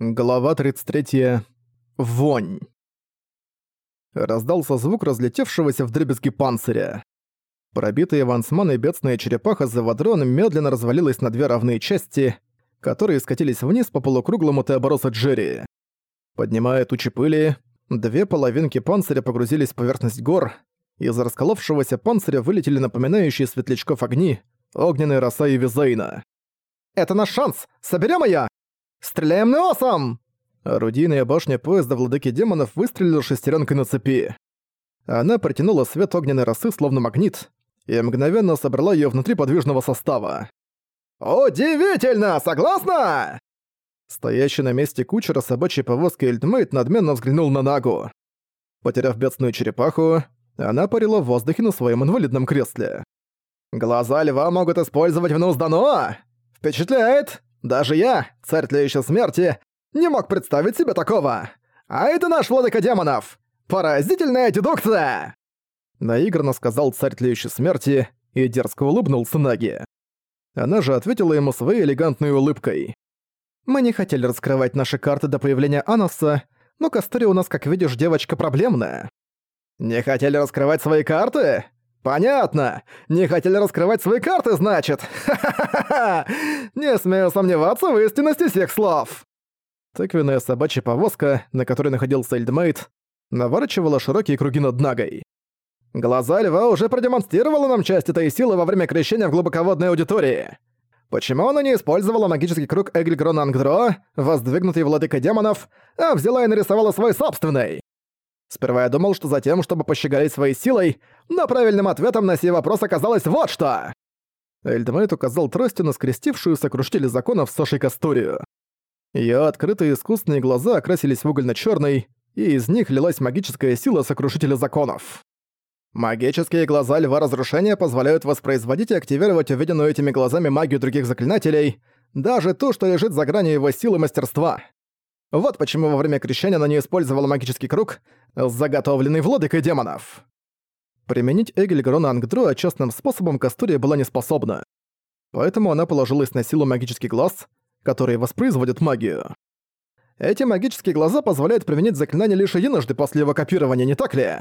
Глава 33. Вонь. Раздался звук разлетевшегося вдребезги панциря. Пробитые вансман и бедственная черепаха Завадрон медленно развалилась на две равные части, которые скатились вниз по полукруглому Теобороса Джерри. Поднимая тучи пыли, две половинки панциря погрузились в поверхность гор, из расколовшегося панциря вылетели напоминающие светлячков огни, огненная роса и визейна. «Это наш шанс! Соберем её!» «Стреляем Неосом!» Орудийная башня поезда Владыки Демонов выстрелила шестеренкой на цепи. Она притянула свет огненной росы словно магнит и мгновенно собрала ее внутри подвижного состава. «Удивительно! Согласна?» Стоящий на месте кучера собачьей повозки Эльдмейт надменно взглянул на Нагу. Потеряв бедственную черепаху, она парила в воздухе на своем инвалидном кресле. «Глаза льва могут использовать в! Впечатляет! Даже я, царь тлеющей смерти, не мог представить себе такого. А это наш владыка демонов! Поразительная дедукция!» Наигранно сказал царь тлеющей смерти и дерзко улыбнулся Наги. Она же ответила ему своей элегантной улыбкой. «Мы не хотели раскрывать наши карты до появления Аноса, но Кастори у нас, как видишь, девочка проблемная». «Не хотели раскрывать свои карты? «Понятно! Не хотели раскрывать свои карты, значит! Ха-ха-ха! Не смею сомневаться в истинности всех слов!» Тыквенная собачья повозка, на которой находился Эльдмейт, наворачивала широкие круги над Нагой. Глаза льва уже продемонстрировала нам часть этой силы во время крещения в глубоководной аудитории. Почему она не использовала магический круг Эгельгрона Ангдро, воздвигнутый владыкой демонов, а взяла и нарисовала свой собственный? Сперва я думал, что затем, чтобы пощеголить своей силой, но правильным ответом на сей вопрос оказалось вот что!» Эльдмейт указал тростью на скрестившую сокрушители законов Соши Касторию. Её открытые искусственные глаза окрасились в угольно-чёрный, и из них лилась магическая сила сокрушителя законов. Магические глаза Льва Разрушения позволяют воспроизводить и активировать увиденную этими глазами магию других заклинателей, даже ту, что лежит за гранью его силы мастерства. Вот почему во время крещения она не использовала магический круг, заготовленный владыкой демонов. Применить Эгель Грона Ангдруа частным способом Кастурия была неспособна. Поэтому она положилась на силу магический глаз, который воспроизводит магию. Эти магические глаза позволяют применить заклинание лишь единожды после его копирования, не так ли?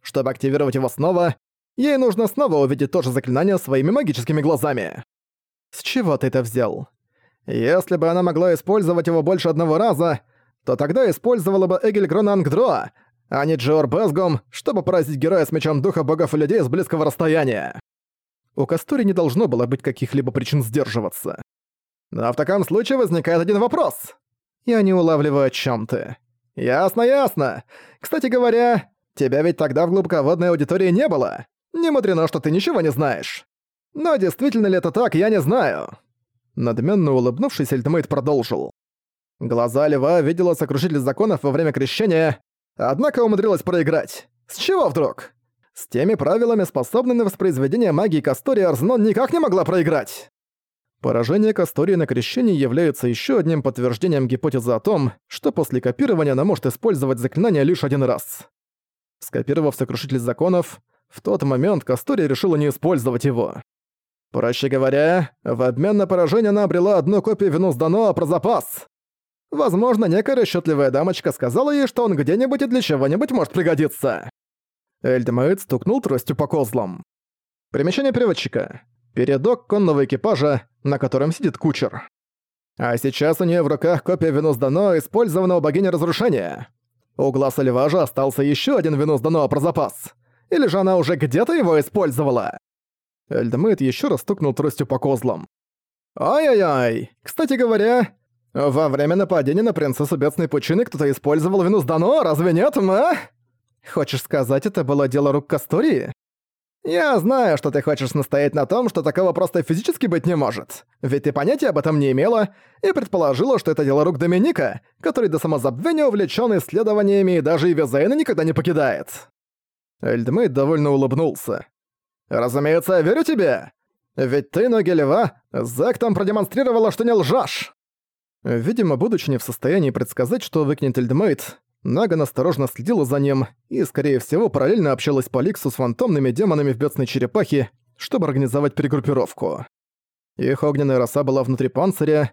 Чтобы активировать его снова, ей нужно снова увидеть то же заклинание своими магическими глазами. С чего ты это взял? Если бы она могла использовать его больше одного раза, то тогда использовала бы Эгель Гронангдро, а не Джор Безгом, чтобы поразить героя с мечом духа богов и людей с близкого расстояния. У Кастури не должно было быть каких-либо причин сдерживаться. Но в таком случае возникает один вопрос. Я не улавливаю, о чем ты. Ясно, ясно. Кстати говоря, тебя ведь тогда в глубоководной аудитории не было. Не мудрено, что ты ничего не знаешь. Но действительно ли это так, я не знаю. Надменно улыбнувшись, Эльтмейт продолжил. Глаза льва видела сокрушитель законов во время крещения, однако умудрилась проиграть. С чего вдруг? С теми правилами, способными на воспроизведение магии Кастори, Арзнон никак не могла проиграть. Поражение Кастории на крещении является еще одним подтверждением гипотезы о том, что после копирования она может использовать заклинание лишь один раз. Скопировав сокрушитель законов, в тот момент Кастория решила не использовать его. Проще говоря, в обмен на поражение она обрела одну копию Венус Дано про запас. Возможно, некая расчетливая дамочка сказала ей, что он где-нибудь и для чего-нибудь может пригодиться. Эльдемаид стукнул тростью по козлам. Примечание переводчика. Передок конного экипажа, на котором сидит кучер. А сейчас у нее в руках копия Венус Дано, использованного богиней разрушения. У глаза льва остался еще один Венус Дано про запас. Или же она уже где-то его использовала? Эльдмейт еще раз стукнул тростью по козлам. «Ай-яй-яй! Кстати говоря, во время нападения на принцессу Бедственной Пучины кто-то использовал Венус Дано, разве нет, ма? Хочешь сказать, это было дело рук Кастории? Я знаю, что ты хочешь настоять на том, что такого просто физически быть не может. Ведь ты понятия об этом не имела и предположила, что это дело рук Доминика, который до самозабвения увлечен исследованиями и даже и Визейна никогда не покидает. Эльдмейт довольно улыбнулся. «Разумеется, я верю тебе! Ведь ты, ноги льва, Зэк там продемонстрировала, что не лжешь!» Видимо, будучи не в состоянии предсказать, что выкинет Эльдмейт, Наган осторожно следила за ним и, скорее всего, параллельно общалась по Ликсу с фантомными демонами в бедственной черепахе, чтобы организовать перегруппировку. Их огненная роса была внутри панциря,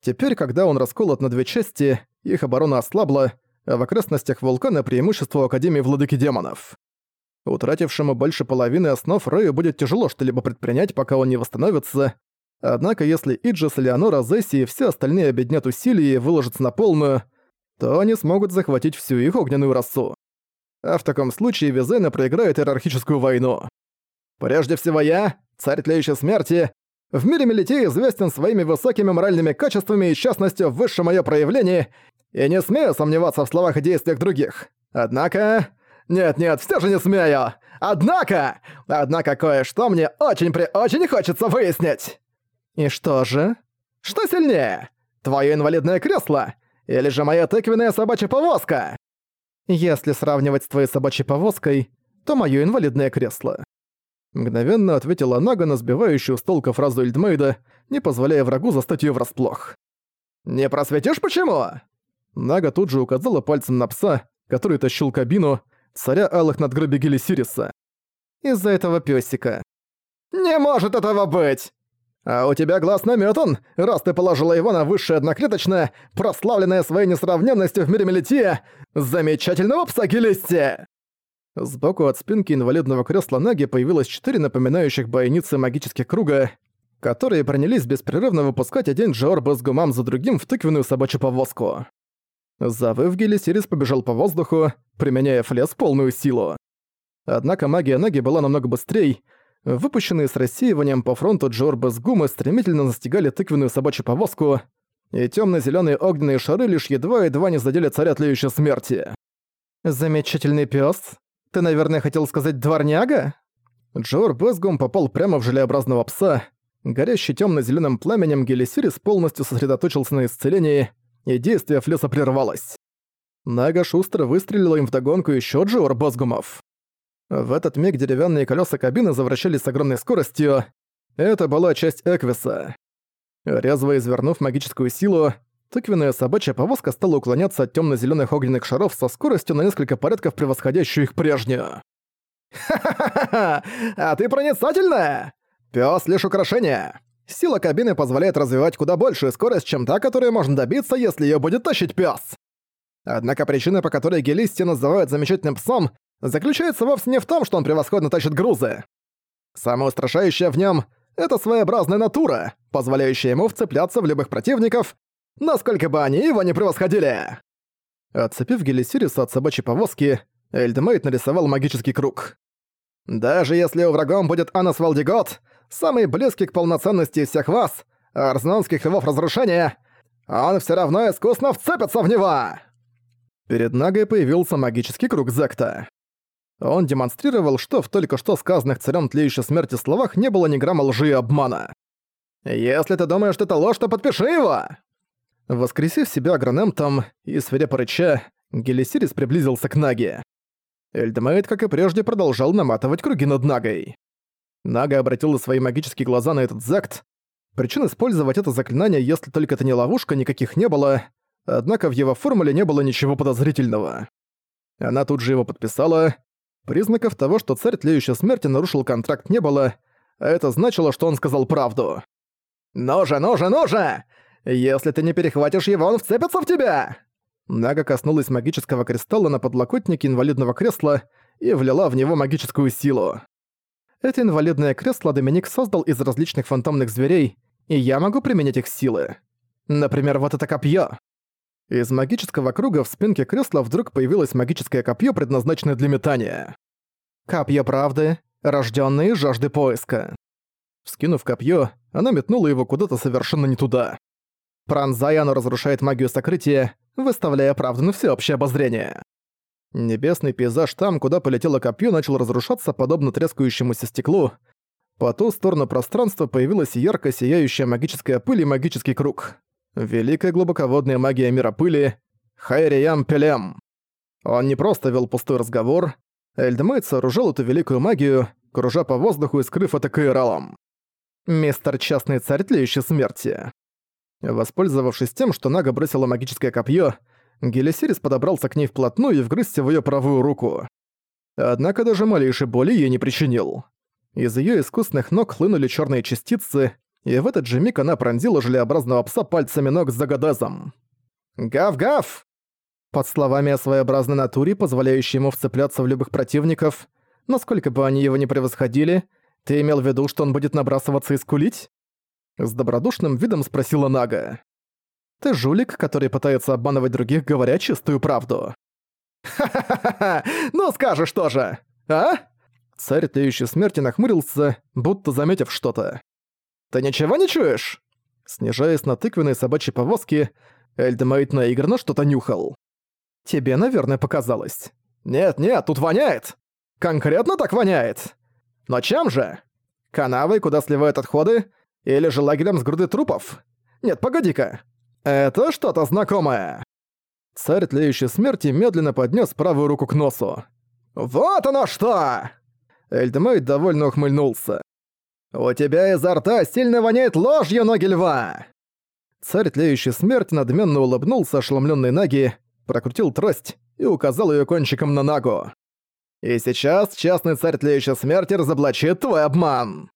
Теперь, когда он расколот на две части, их оборона ослабла, а в окрестностях вулкана преимущество Академии Владыки Демонов. Утратившему больше половины основ Рэю будет тяжело что-либо предпринять, пока он не восстановится. Однако если Иджис, Леонора, Зесси и все остальные объединят усилия и выложатся на полную, то они смогут захватить всю их огненную расу. А в таком случае Визена проиграет иерархическую войну. Прежде всего я, царь тлеющей смерти, в мире Мелитей известен своими высокими моральными качествами и частностью в высшем моё проявлении, и не смею сомневаться в словах и действиях других. Однако... Нет-нет, все же не смею! Однако! Однако кое-что мне очень-при-очень хочется выяснить! И что же? Что сильнее? Твое инвалидное кресло? Или же моя тыквенная собачья повозка? Если сравнивать с твоей собачьей повозкой, то моё инвалидное кресло. Мгновенно ответила Нага на сбивающую с толка фразу Эльдмейда, не позволяя врагу застать её врасплох. «Не просветишь, почему?» Нага тут же указала пальцем на пса, который тащил кабину, царя алых надгробий Гелисириса. «Из-за этого пёсика». «Не может этого быть!» «А у тебя глаз намётан, раз ты положила его на высшее одноклеточное, прославленное своей несравненностью в мире Мелития, замечательного пса Гелисти!» Сбоку от спинки инвалидного кресла Наги появилось четыре напоминающих бойницы магических круга, которые принялись беспрерывно выпускать один Джор Безгумам за другим в тыквенную собачью повозку. Завыв Гелисирис побежал по воздуху, применяя флес полную силу. Однако магия Наги была намного быстрее, Выпущенные с рассеиванием по фронту Джорба с гумы стремительно настигали тыквенную собачью повозку, и темно зеленые огненные шары лишь едва-едва не задели царя тлеющей смерти. «Замечательный пес. Ты, наверное, хотел сказать дворняга?» Джор Безгум попал прямо в желеобразного пса. Горящий темно зеленым пламенем Гелисирис полностью сосредоточился на исцелении, и действие флеса прервалось. Нага шустро выстрелила им вдогонку еще Джор Безгумов. В этот миг деревянные колеса кабины завращались с огромной скоростью. Это была часть Эквиса. Резво извернув магическую силу, тыквенная собачья повозка стала уклоняться от темно зеленых огненных шаров со скоростью на несколько порядков превосходящую их прежнюю. «Ха-ха-ха! А ты проницательная! Пёс лишь украшение. Сила кабины позволяет развивать куда большую скорость, чем та, которую можно добиться, если её будет тащить пёс. Однако причина, по которой Гелисти называют замечательным псом, заключается вовсе не в том, что он превосходно тащит грузы. Самое устрашающее в нем — это своеобразная натура, позволяющая ему вцепляться в любых противников, насколько бы они его не превосходили. Отцепив Гелисириса от собачьей повозки, Эльдемейт нарисовал магический круг. «Даже если у врагом будет Анас Валдигот, самый близкий к полноценности всех вас, арзнонских львов разрушения, он все равно искусно вцепится в него!» Перед Нагой появился магический круг Зекта. Он демонстрировал, что в только что сказанных царем тлеющей смерти словах не было ни грамма лжи и обмана. «Если ты думаешь, что это ложь, то подпиши его!» Воскресив себя агронемтом и свирепо рыча, Гелисирис приблизился к Наге. Эльдмейт, как и прежде, продолжал наматывать круги над Нагой. Нага обратила свои магические глаза на этот зект. Причин использовать это заклинание, если только это не ловушка, никаких не было, однако в его формуле не было ничего подозрительного. Она тут же его подписала, Признаков того, что царь тлеющей смерти нарушил контракт не было, а это значило, что он сказал правду. «Ну же, ну же, ну же! Если ты не перехватишь его, он вцепится в тебя!» Нага коснулась магического кристалла на подлокотнике инвалидного кресла и влила в него магическую силу. Это инвалидное кресло Доминик создал из различных фантомных зверей, и я могу применять их силы. Например, вот это копье. Из магического круга в спинке кресла вдруг появилось магическое копье, предназначенное для метания. Копье правды, рождённое из жажды поиска. Вскинув копье, она метнула его куда-то совершенно не туда. Пронзая, оно разрушает магию сокрытия, выставляя правду на всеобщее обозрение. Небесный пейзаж там, куда полетело копье, начал разрушаться, подобно трескающемуся стеклу. По ту сторону пространства появилась ярко сияющая магическая пыль и магический круг. Великая глубоководная магия мира пыли Хайриям Пелем. Он не просто вел пустой разговор, Эльдмейт сооружал эту великую магию, кружа по воздуху и скрыв это Каиралом. Мистер Частный Царь Тлеющей Смерти. Воспользовавшись тем, что Нага бросила магическое копье, Гелисирис подобрался к ней вплотную и вгрызся в ее правую руку. Однако даже малейшей боли ей не причинил. Из ее искусных ног хлынули черные частицы, и в этот же миг она пронзила желеобразного пса пальцами ног с загадезом. «Гав-гав!» Под словами о своеобразной натуре, позволяющей ему вцепляться в любых противников, насколько бы они его не превосходили, ты имел в виду, что он будет набрасываться и скулить? С добродушным видом спросила Нага. Ты жулик, который пытается обманывать других, говоря чистую правду. «Ха-ха-ха! Ну скажешь тоже! А?» Царь Тлеющей Смерти нахмурился, будто заметив что-то. «Ты ничего не чуешь?» Снижаясь на тыквенной собачьей повозке, Эльдемейт наигранно что-то нюхал. «Тебе, наверное, показалось». «Нет-нет, тут воняет! Конкретно так воняет! Но чем же? Канавой, куда сливают отходы? Или же лагерем с груды трупов? Нет, погоди-ка. Это что-то знакомое!» Царь Тлеющей Смерти медленно поднес правую руку к носу. «Вот оно что!» Эльдемейт довольно ухмыльнулся. «У тебя изо рта сильно воняет ложью, ноги льва!» Царь Тлеющей Смерти надменно улыбнулся ошеломлённой Наги, прокрутил трость и указал её кончиком на Нагу. «И сейчас частный царь Тлеющей Смерти разоблачит твой обман!»